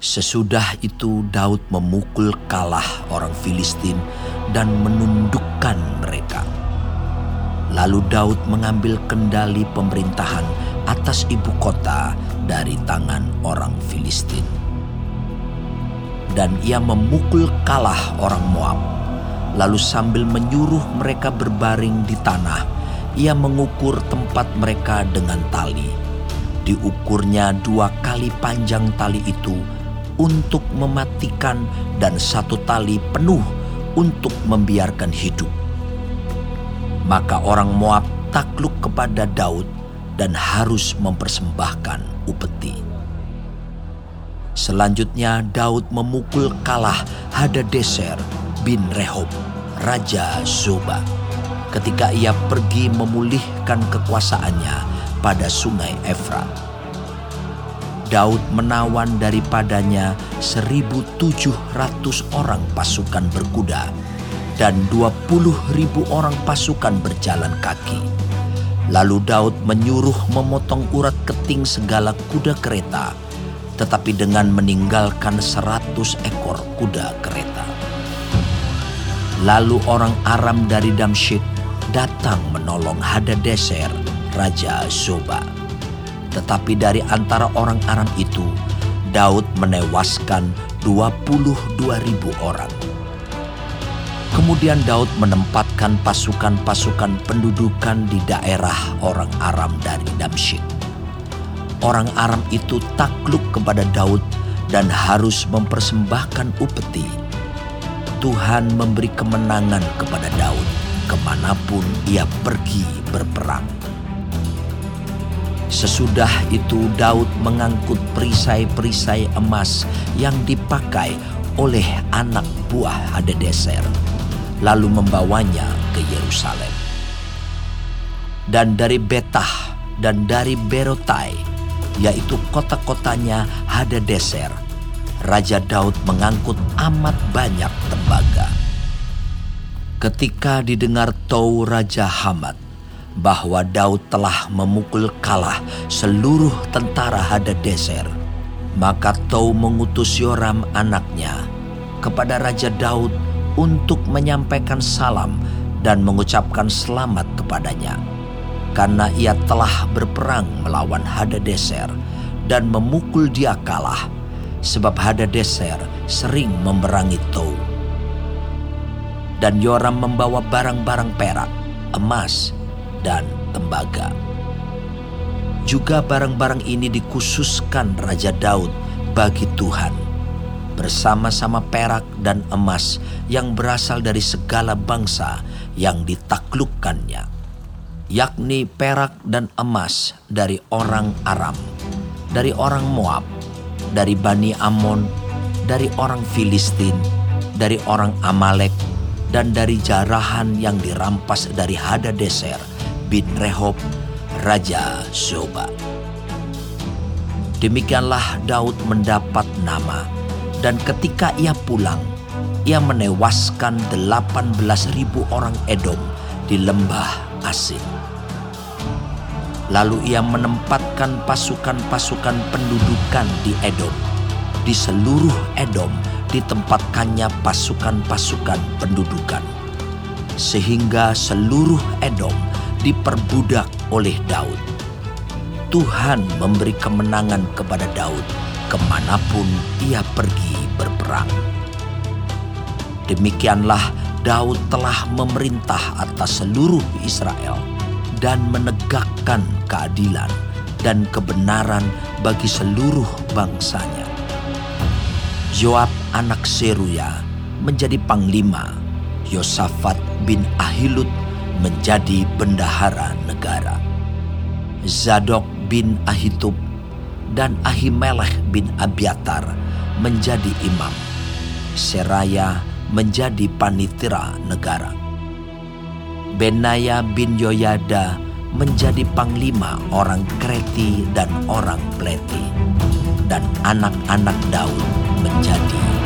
Sesudah itu Daud memukul kalah orang Filistin dan menundukkan mereka. Lalu Daud mengambil kendali pemerintahan atas ibu kota dari tangan orang Filistin. Dan ia memukul kalah orang Moab. Lalu sambil menyuruh mereka berbaring di tanah, ia mengukur tempat mereka dengan tali. Diukurnya dua kali panjang tali itu untuk mematikan dan satu tali penuh untuk membiarkan hidup. Maka orang Moab takluk kepada Daud dan harus mempersembahkan upeti. Selanjutnya Daud memukul kalah Hadadeser bin Rehob, Raja Zoba, ketika ia pergi memulihkan kekuasaannya pada sungai Efrat. Daud menawan daripadanya 1.700 orang pasukan berkuda dan 20.000 orang pasukan berjalan kaki. Lalu Daud menyuruh memotong urat keting segala kuda kereta, tetapi dengan meninggalkan 100 ekor kuda kereta. Lalu orang Aram dari Damsyik datang menolong Hadadeser, Raja Zoba tetapi dari antara orang Aram itu, Daud menewaskan 22 ribu orang. Kemudian Daud menempatkan pasukan-pasukan pendudukan di daerah orang Aram dari Damsyik. Orang Aram itu takluk kepada Daud dan harus mempersembahkan upeti. Tuhan memberi kemenangan kepada Daud ke mana pun ia pergi berperang. Sesudah itu Daud mengangkut perisai-perisai emas yang dipakai oleh anak buah Hadadeser, lalu membawanya ke Yerusalem. Dan dari Betah dan dari Berotai, yaitu kota-kotanya Hadadeser, Raja Daud mengangkut amat banyak tembaga. Ketika didengar Tou Raja Hamad, bahwa Daud telah memukul kalah seluruh tentara Hadadeser. Maka Tou mengutus Yoram anaknya kepada Raja Daud untuk menyampaikan salam dan mengucapkan selamat kepadanya. Karena ia telah berperang melawan Hadadeser dan memukul dia kalah sebab Hadadeser sering memerangi Tou. Dan Yoram membawa barang-barang perak, emas, dan tembaga. Juga barang-barang ini dikhususkan Raja Daud bagi Tuhan bersama-sama perak dan emas yang berasal dari segala bangsa yang ditaklukkannya, yakni perak dan emas dari orang Aram, dari orang Moab, dari Bani Amon, dari orang Filistin, dari orang Amalek, dan dari jarahan yang dirampas dari Hadadeser bin Rehob, Raja Zoba. Demikianlah Daud mendapat nama, dan ketika ia pulang, ia menewaskan 18.000 orang Edom di lembah Asin. Lalu ia menempatkan pasukan-pasukan pendudukan di Edom. Di seluruh Edom ditempatkannya pasukan-pasukan pendudukan. Sehingga seluruh Edom diperbudak oleh Daud. Tuhan memberi kemenangan kepada Daud ke mana pun ia pergi berperang. Demikianlah Daud telah memerintah atas seluruh Israel dan menegakkan keadilan dan kebenaran bagi seluruh bangsanya. Joab anak Seruya menjadi panglima, Yosafat bin Ahilud menjadi bendahara negara. Zadok bin Ahitub dan Ahimelech bin Abiatar menjadi imam. Seraya menjadi panitera negara. Benaya bin Yoyada menjadi panglima orang Kreti dan orang Pleti. Dan anak-anak Daud menjadi